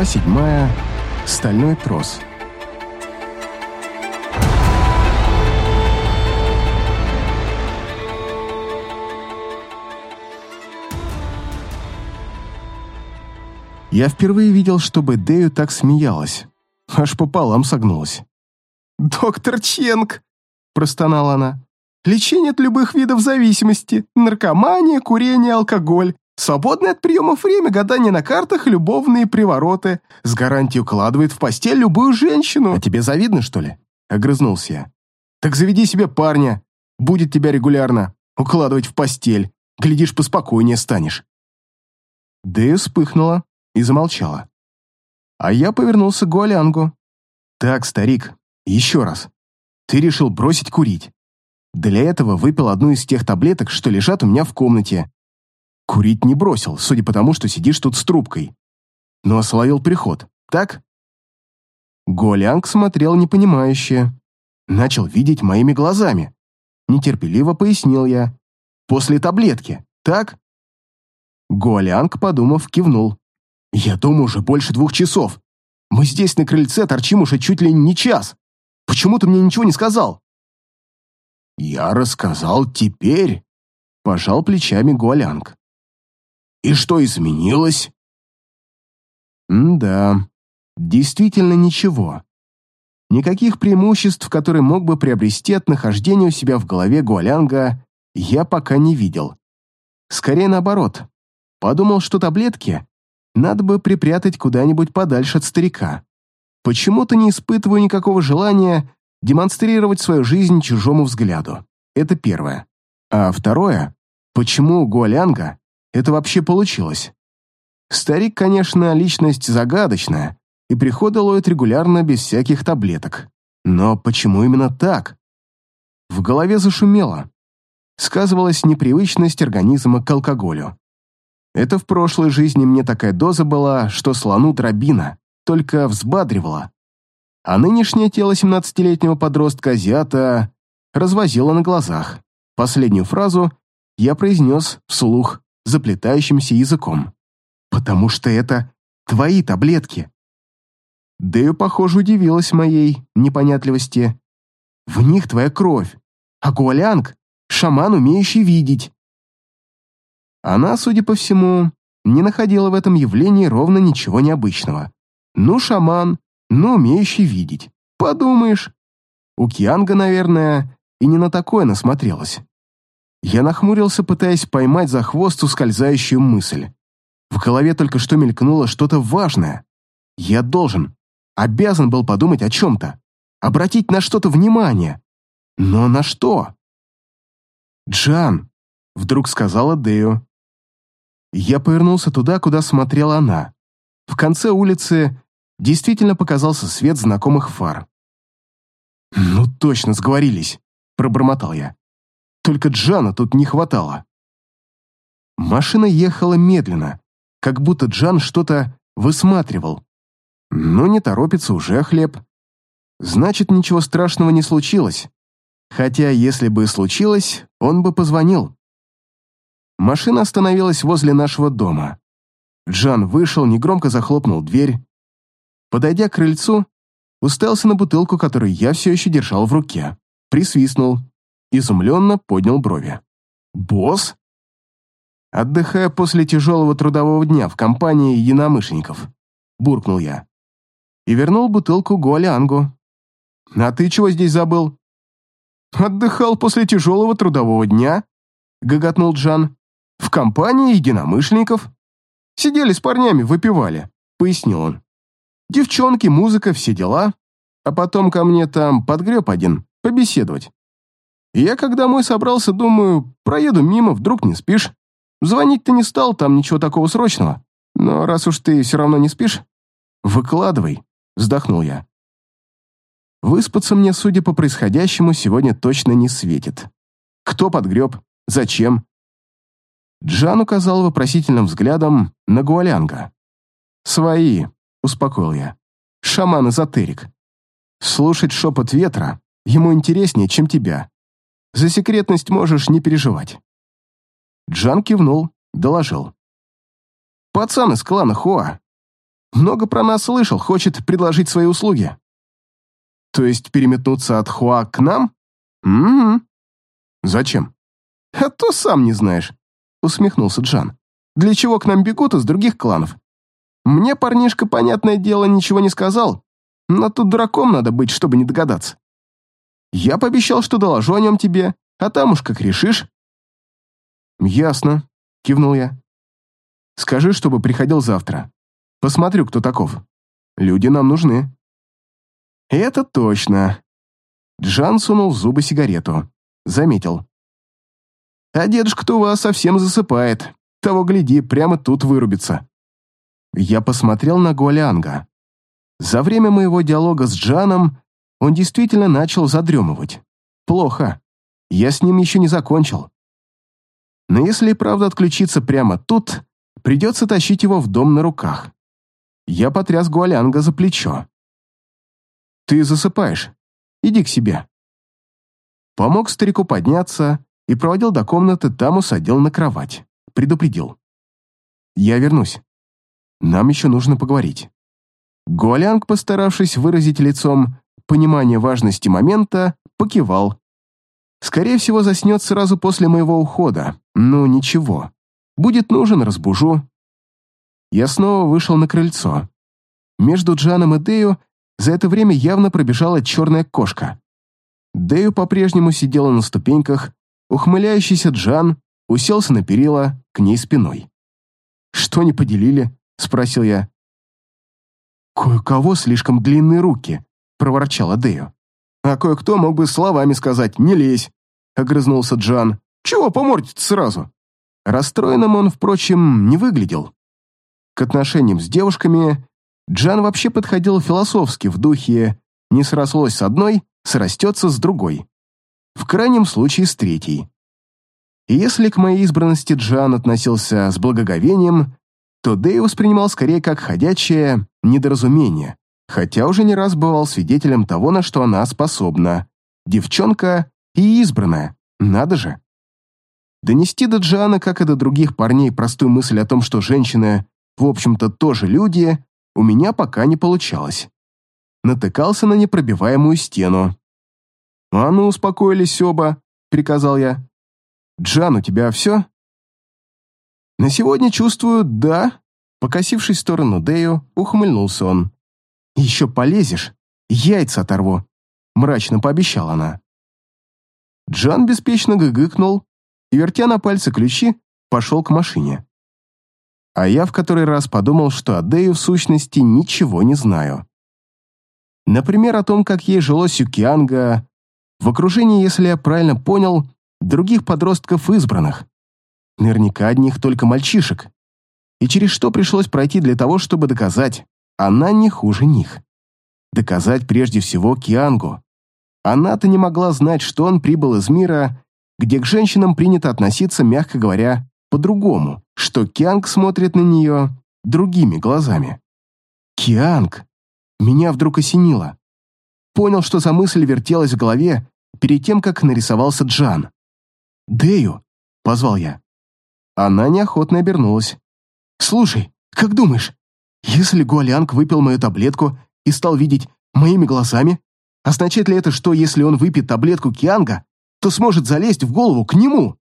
Глава седьмая. Стальной трос. Я впервые видел, чтобы Дэю так смеялась. Аж пополам согнулась. «Доктор Ченг!» – простонала она. «Лечение от любых видов зависимости, наркомания, курение, алкоголь, свободное от приемов время, гадание на картах, любовные привороты. С гарантией укладывает в постель любую женщину». «А тебе завидно, что ли?» – огрызнулся я. «Так заведи себе парня. Будет тебя регулярно укладывать в постель. Глядишь, поспокойнее станешь». Дэя вспыхнула и замолчала. А я повернулся к Гуалянгу. «Так, старик, еще раз. Ты решил бросить курить. Для этого выпил одну из тех таблеток, что лежат у меня в комнате. Курить не бросил, судя по тому, что сидишь тут с трубкой. Но словил приход, так?» Голянг смотрел непонимающе. Начал видеть моими глазами. Нетерпеливо пояснил я. «После таблетки, так?» Голянг, подумав, кивнул. «Я дома уже больше двух часов. Мы здесь на крыльце торчим уже чуть ли не час. Почему ты мне ничего не сказал?» «Я рассказал теперь», — пожал плечами Гуалянг. «И что изменилось?» «Да, действительно ничего. Никаких преимуществ, которые мог бы приобрести от нахождения у себя в голове Гуалянга, я пока не видел. Скорее наоборот. Подумал, что таблетки надо бы припрятать куда-нибудь подальше от старика. Почему-то не испытываю никакого желания демонстрировать свою жизнь чужому взгляду. Это первое. А второе, почему Гуалянга это вообще получилось? Старик, конечно, личность загадочная, и приходы ловит регулярно без всяких таблеток. Но почему именно так? В голове зашумело. Сказывалась непривычность организма к алкоголю. Это в прошлой жизни мне такая доза была, что слону дробина, только взбадривала. А нынешнее тело 17-летнего подростка-азиата развозило на глазах. Последнюю фразу я произнес вслух заплетающимся языком. «Потому что это твои таблетки». Дэю, похоже, удивилась моей непонятливости. «В них твоя кровь, а Гуалянг — шаман, умеющий видеть». Она, судя по всему, не находила в этом явлении ровно ничего необычного. Ну, шаман, ну, умеющий видеть. Подумаешь. У Кианга, наверное, и не на такое насмотрелась. Я нахмурился, пытаясь поймать за хвост ускользающую мысль. В голове только что мелькнуло что-то важное. Я должен, обязан был подумать о чем-то, обратить на что-то внимание. Но на что? «Джан», — вдруг сказала Дею. Я повернулся туда, куда смотрела она. В конце улицы действительно показался свет знакомых фар. «Ну точно, сговорились», — пробормотал я. «Только Джана тут не хватало». Машина ехала медленно, как будто Джан что-то высматривал. Но не торопится уже хлеб. Значит, ничего страшного не случилось. Хотя, если бы случилось, он бы позвонил. Машина остановилась возле нашего дома. Джан вышел, негромко захлопнул дверь. Подойдя к крыльцу, уставился на бутылку, которую я все еще держал в руке. Присвистнул. Изумленно поднял брови. «Босс?» «Отдыхая после тяжелого трудового дня в компании единомышленников», — буркнул я. И вернул бутылку Гуалянгу. «А ты чего здесь забыл?» «Отдыхал после тяжелого трудового дня?» — гоготнул Джан. В компании единомышленников. Сидели с парнями, выпивали, пояснил он. Девчонки, музыка, все дела. А потом ко мне там подгреб один, побеседовать. Я, когда домой собрался, думаю, проеду мимо, вдруг не спишь. Звонить ты не стал, там ничего такого срочного. Но раз уж ты все равно не спишь, выкладывай, вздохнул я. Выспаться мне, судя по происходящему, сегодня точно не светит. Кто подгреб? Зачем? Джан указал вопросительным взглядом на Гуалянга. «Свои», — успокоил я. «Шаман-эзотерик. Слушать шепот ветра ему интереснее, чем тебя. За секретность можешь не переживать». Джан кивнул, доложил. «Пацан из клана Хуа. Много про нас слышал, хочет предложить свои услуги». «То есть переметнуться от Хуа к нам?» «Угу». «Зачем?» «А то сам не знаешь», — усмехнулся Джан. «Для чего к нам бегут из других кланов? Мне парнишка, понятное дело, ничего не сказал, но тут дураком надо быть, чтобы не догадаться. Я пообещал, что доложу о нем тебе, а там уж как решишь». «Ясно», — кивнул я. «Скажи, чтобы приходил завтра. Посмотрю, кто таков. Люди нам нужны». «Это точно». Джан сунул в зубы сигарету. Заметил. «А дедушка-то у вас совсем засыпает. Того гляди, прямо тут вырубится». Я посмотрел на Гуалянга. За время моего диалога с Джаном он действительно начал задремывать. Плохо. Я с ним еще не закончил. Но если и правда отключиться прямо тут, придется тащить его в дом на руках. Я потряс Гуалянга за плечо. «Ты засыпаешь. Иди к себе». Помог старику подняться и проводил до комнаты, там усадил на кровать. Предупредил. «Я вернусь. Нам еще нужно поговорить». Гуалянг, постаравшись выразить лицом понимание важности момента, покивал. Скорее всего, заснет сразу после моего ухода. Ну, ничего. Будет нужен, разбужу. Я снова вышел на крыльцо. Между Джаном и Дею за это время явно пробежала черная кошка. Дею по-прежнему сидела на ступеньках, ухмыляющийся Джан уселся на перила к ней спиной. «Что не поделили?» — спросил я. «Кое-кого слишком длинные руки», — проворчала Дею. «А кое-кто мог бы словами сказать «не лезь», — огрызнулся Джан. «Чего помортить сразу?» Расстроенным он, впрочем, не выглядел. К отношениям с девушками Джан вообще подходил философски в духе «не срослось с одной, срастется с другой». В крайнем случае с третьей. И если к моей избранности Джан относился с благоговением, то Дэй воспринимал скорее как ходячее недоразумение, хотя уже не раз бывал свидетелем того, на что она способна. Девчонка и избранная, надо же. Донести до Джана, как и до других парней, простую мысль о том, что женщины, в общем-то, тоже люди, у меня пока не получалось. Натыкался на непробиваемую стену. «А ну, успокоились оба», — приказал я. «Джан, у тебя все?» «На сегодня чувствую, да», — покосившись в сторону Дею, ухмыльнулся он. «Еще полезешь, яйца оторву», — мрачно пообещала она. Джан беспечно гыгыкнул и, вертя на пальце ключи, пошел к машине. А я в который раз подумал, что о Дэю в сущности ничего не знаю. Например, о том, как ей жилось у Кианга, в окружении, если я правильно понял, других подростков избранных. Наверняка одних только мальчишек. И через что пришлось пройти для того, чтобы доказать, она не хуже них. Доказать прежде всего Киангу. Она-то не могла знать, что он прибыл из мира, где к женщинам принято относиться, мягко говоря, по-другому, что Кианг смотрит на нее другими глазами. Кианг! Меня вдруг осенило. Понял, что за мысль вертелась в голове перед тем, как нарисовался Джан. «Дэю!» — позвал я. Она неохотно обернулась. «Слушай, как думаешь, если Гуалянг выпил мою таблетку и стал видеть моими глазами, означает ли это, что если он выпьет таблетку Кианга, то сможет залезть в голову к нему?»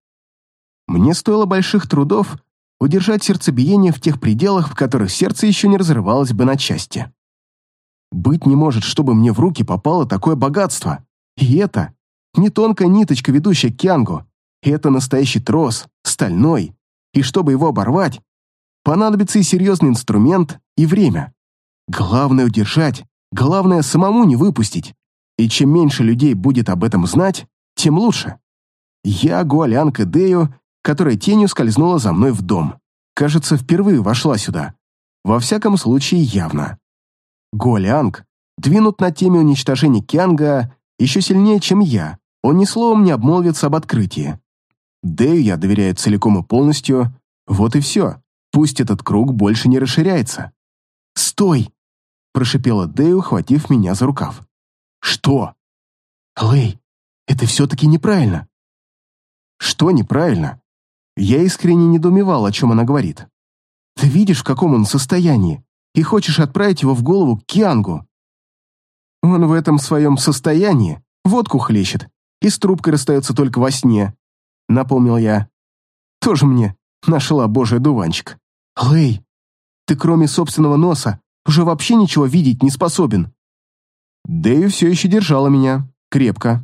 Мне стоило больших трудов удержать сердцебиение в тех пределах, в которых сердце еще не разрывалось бы на части. Быть не может, чтобы мне в руки попало такое богатство. И это не тонкая ниточка, ведущая к Киангу. Это настоящий трос, стальной. И чтобы его оборвать, понадобится и серьезный инструмент, и время. Главное удержать, главное самому не выпустить. И чем меньше людей будет об этом знать, тем лучше. Я Гуалянка Дею которая тенью скользнула за мной в дом. Кажется, впервые вошла сюда. Во всяком случае, явно. Голянг двинут на теме уничтожения Кианга еще сильнее, чем я. Он ни словом не обмолвится об открытии. Дэю я доверяю целиком и полностью. Вот и все. Пусть этот круг больше не расширяется. «Стой!» – прошипела Дэю, хватив меня за рукав. «Что?» «Лэй, это все-таки неправильно». «Что неправильно?» Я искренне недоумевал, о чем она говорит. «Ты видишь, в каком он состоянии? и хочешь отправить его в голову к Киангу. Он в этом своем состоянии водку хлещет и с трубкой расстается только во сне, напомнил я. Тоже мне нашла божий дуванчик. Лэй, ты кроме собственного носа уже вообще ничего видеть не способен. Дэйв все еще держала меня, крепко.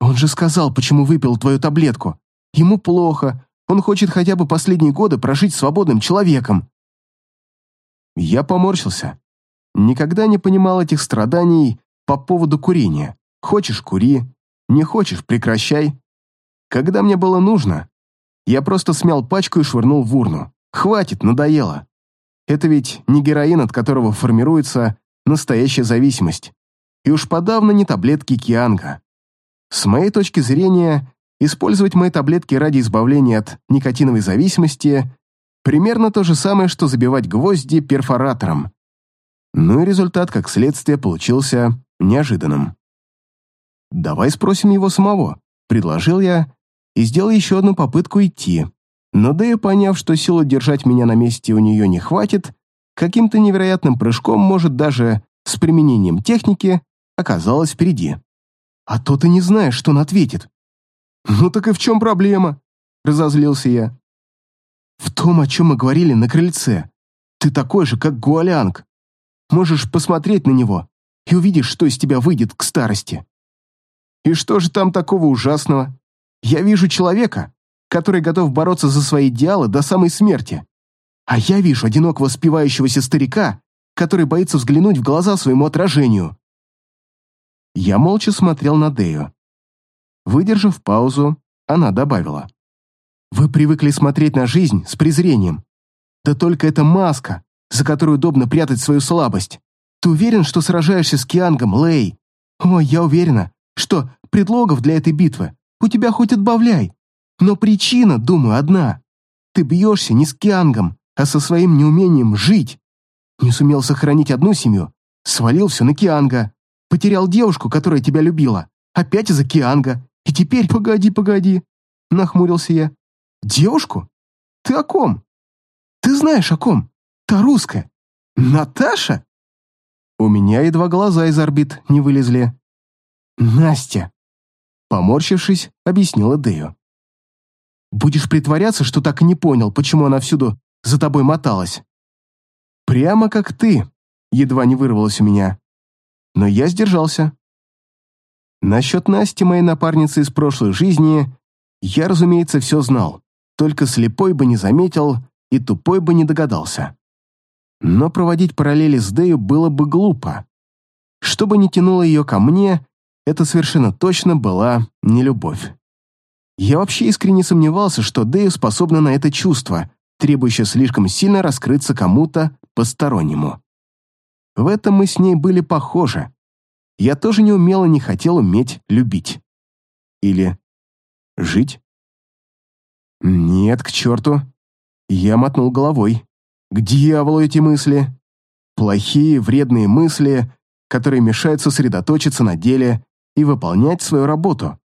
Он же сказал, почему выпил твою таблетку. Ему плохо, он хочет хотя бы последние годы прожить свободным человеком. Я поморщился. Никогда не понимал этих страданий по поводу курения. Хочешь – кури, не хочешь – прекращай. Когда мне было нужно, я просто смял пачку и швырнул в урну. Хватит, надоело. Это ведь не героин, от которого формируется настоящая зависимость. И уж подавно не таблетки Кианга. С моей точки зрения, использовать мои таблетки ради избавления от никотиновой зависимости примерно то же самое, что забивать гвозди перфоратором. Ну и результат, как следствие, получился неожиданным. «Давай спросим его самого», — предложил я и сделал еще одну попытку идти. Но Дэя, поняв, что силы держать меня на месте у нее не хватит, каким-то невероятным прыжком, может, даже с применением техники, оказалась впереди. А то ты не знаешь, что он ответит. «Ну так и в чем проблема?» — разозлился я. «В том, о чем мы говорили на крыльце. Ты такой же, как Гуалянг. Можешь посмотреть на него и увидишь, что из тебя выйдет к старости». «И что же там такого ужасного? Я вижу человека, который готов бороться за свои идеалы до самой смерти. А я вижу одинокого спивающегося старика, который боится взглянуть в глаза своему отражению». Я молча смотрел на Дею. Выдержав паузу, она добавила. «Вы привыкли смотреть на жизнь с презрением. Да только это маска, за которую удобно прятать свою слабость. Ты уверен, что сражаешься с Киангом, Лэй? Ой, я уверена, что предлогов для этой битвы у тебя хоть отбавляй. Но причина, думаю, одна. Ты бьешься не с Киангом, а со своим неумением жить. Не сумел сохранить одну семью, свалил все на Кианга. Потерял девушку, которая тебя любила. Опять из-за Кианга. И теперь, погоди, погоди, нахмурился я. Девушку? Ты о ком? Ты знаешь о ком? Та русская. Наташа? У меня едва глаза из орбит не вылезли. Настя. Поморщившись, объяснила Дэю. Будешь притворяться, что так и не понял, почему она всюду за тобой моталась. Прямо как ты, едва не вырвалось у меня. Но я сдержался. Насчет Насти, моей напарницы из прошлой жизни, я, разумеется, все знал, только слепой бы не заметил и тупой бы не догадался. Но проводить параллели с Дэю было бы глупо. Что бы ни тянуло ее ко мне, это совершенно точно была не любовь. Я вообще искренне сомневался, что Дэю способна на это чувство, требующее слишком сильно раскрыться кому-то постороннему. В этом мы с ней были похожи я тоже не умел и не хотел уметь любить. Или жить? Нет, к черту. Я мотнул головой. К дьяволу эти мысли. Плохие, вредные мысли, которые мешают сосредоточиться на деле и выполнять свою работу.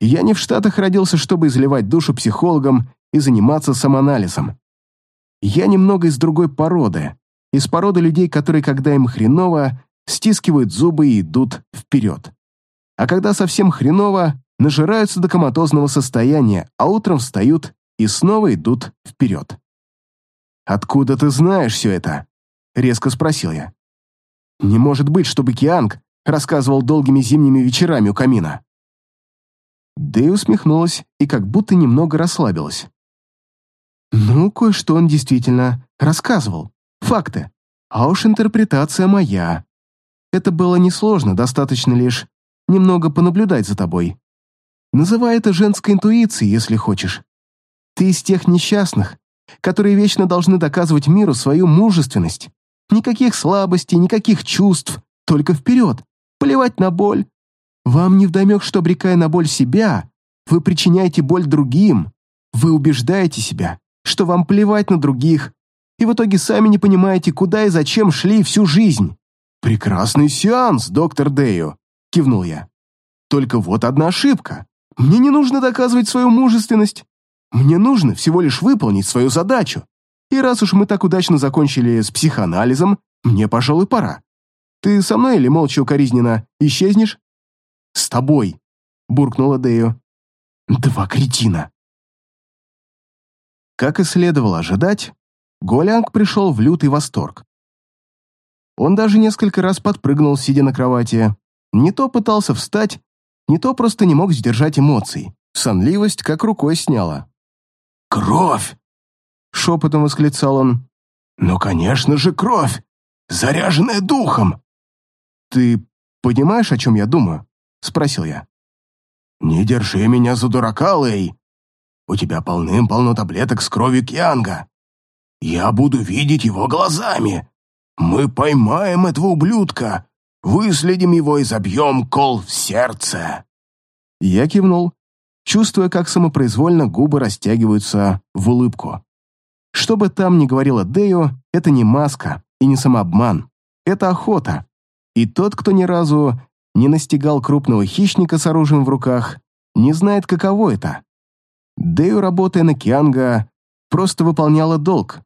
Я не в Штатах родился, чтобы изливать душу психологам и заниматься самоанализом. Я немного из другой породы, из породы людей, которые, когда им хреново, стискивают зубы и идут вперед. А когда совсем хреново, нажираются до коматозного состояния, а утром встают и снова идут вперед. «Откуда ты знаешь все это?» — резко спросил я. «Не может быть, чтобы Кианг рассказывал долгими зимними вечерами у камина». Дэй усмехнулась и как будто немного расслабилась. «Ну, кое-что он действительно рассказывал. Факты. А уж интерпретация моя. Это было несложно, достаточно лишь немного понаблюдать за тобой. Называй это женской интуицией, если хочешь. Ты из тех несчастных, которые вечно должны доказывать миру свою мужественность. Никаких слабостей, никаких чувств, только вперед, плевать на боль. Вам не вдомек, что, обрекая на боль себя, вы причиняете боль другим, вы убеждаете себя, что вам плевать на других, и в итоге сами не понимаете, куда и зачем шли всю жизнь. «Прекрасный сеанс, доктор Дэйо», — кивнул я. «Только вот одна ошибка. Мне не нужно доказывать свою мужественность. Мне нужно всего лишь выполнить свою задачу. И раз уж мы так удачно закончили с психоанализом, мне, пожалуй, пора. Ты со мной или молча укоризненно исчезнешь?» «С тобой», — буркнула Дею. «Два кретина». Как и следовало ожидать, Голянг пришел в лютый восторг. Он даже несколько раз подпрыгнул, сидя на кровати. Не то пытался встать, не то просто не мог сдержать эмоций. Сонливость как рукой сняла. «Кровь!» — шепотом восклицал он. «Ну, конечно же, кровь! Заряженная духом!» «Ты понимаешь, о чем я думаю?» — спросил я. «Не держи меня за дурака, Лэй. У тебя полным-полно таблеток с кровью Кианга. Я буду видеть его глазами. Мы поймаем этого ублюдка, выследим его и забьем кол в сердце». Я кивнул, чувствуя, как самопроизвольно губы растягиваются в улыбку. Что бы там ни говорила Дею, это не маска и не самообман. Это охота. И тот, кто ни разу не настигал крупного хищника с оружием в руках, не знает, каково это. Дею, работая на Кианга, просто выполняла долг.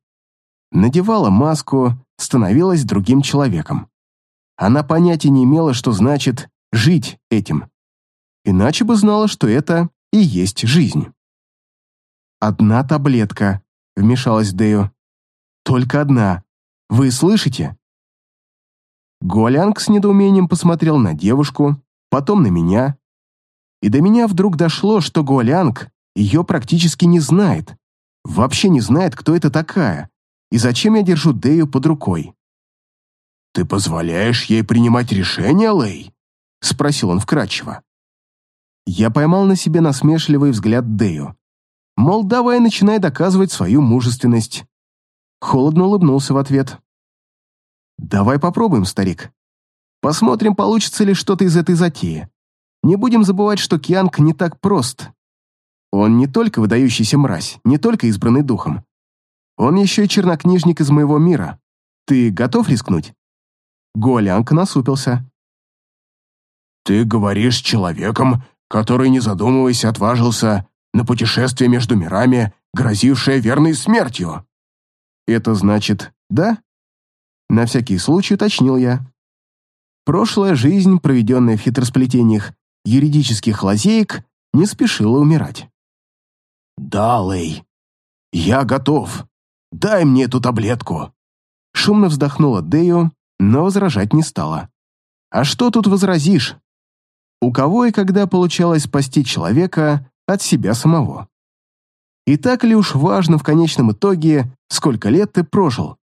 Надевала маску, становилась другим человеком. Она понятия не имела, что значит «жить этим». Иначе бы знала, что это и есть жизнь. «Одна таблетка», — вмешалась Дею. «Только одна. Вы слышите?» Гуалянг с недоумением посмотрел на девушку, потом на меня. И до меня вдруг дошло, что Гуалянг ее практически не знает. Вообще не знает, кто это такая, и зачем я держу Дею под рукой. «Ты позволяешь ей принимать решения, Лэй?» — спросил он вкратчиво. Я поймал на себе насмешливый взгляд Дею. Мол, давай начинай доказывать свою мужественность. Холодно улыбнулся в ответ. «Давай попробуем, старик. Посмотрим, получится ли что-то из этой затеи. Не будем забывать, что Кианг не так прост. Он не только выдающийся мразь, не только избранный духом. Он еще и чернокнижник из моего мира. Ты готов рискнуть?» Гуалянг насупился. «Ты говоришь с человеком, который, не задумываясь, отважился на путешествие между мирами, грозившее верной смертью». «Это значит, да?» На всякий случай уточнил я. Прошлая жизнь, проведенная в хитросплетениях юридических лазеек, не спешила умирать. «Да, Лэй, я готов. Дай мне эту таблетку». Шумно вздохнула Дею, но возражать не стала. «А что тут возразишь? У кого и когда получалось спасти человека от себя самого? И так ли уж важно в конечном итоге, сколько лет ты прожил?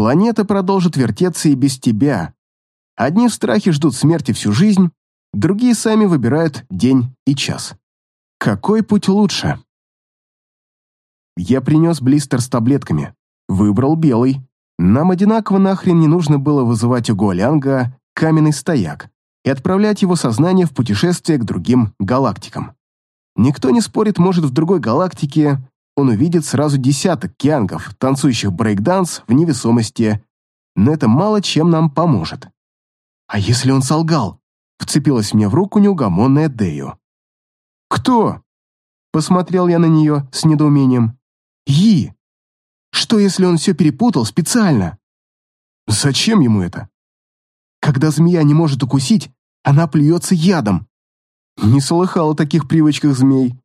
Планета продолжит вертеться и без тебя. Одни в страхе ждут смерти всю жизнь, другие сами выбирают день и час. Какой путь лучше? Я принес блистер с таблетками. Выбрал белый. Нам одинаково нахрен не нужно было вызывать у Гуалянга каменный стояк и отправлять его сознание в путешествие к другим галактикам. Никто не спорит, может, в другой галактике он увидит сразу десяток киангов, танцующих брейкданс в невесомости, но это мало чем нам поможет. А если он солгал? Вцепилась мне в руку неугомонная Дею. «Кто?» Посмотрел я на нее с недоумением. «Yi! Что, если он все перепутал специально?» «Зачем ему это?» «Когда змея не может укусить, она плюется ядом». Не слыхал о таких привычках змей.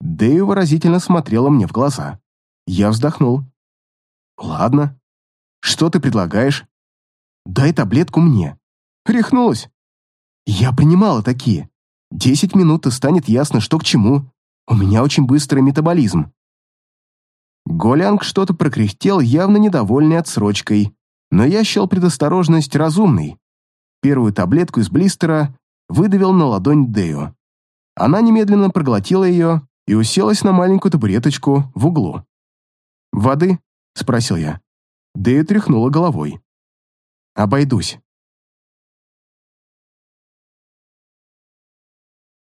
Дэю выразительно смотрела мне в глаза. Я вздохнул. «Ладно. Что ты предлагаешь?» «Дай таблетку мне». Рехнулась. «Я принимала такие. Десять минут и станет ясно, что к чему. У меня очень быстрый метаболизм». Голянг что-то прокряхтел, явно недовольный отсрочкой, но я счел предосторожность разумной. Первую таблетку из блистера выдавил на ладонь Дею. Она немедленно проглотила ее и уселась на маленькую табуреточку в углу. «Воды?» — спросил я. Дэя тряхнула головой. «Обойдусь».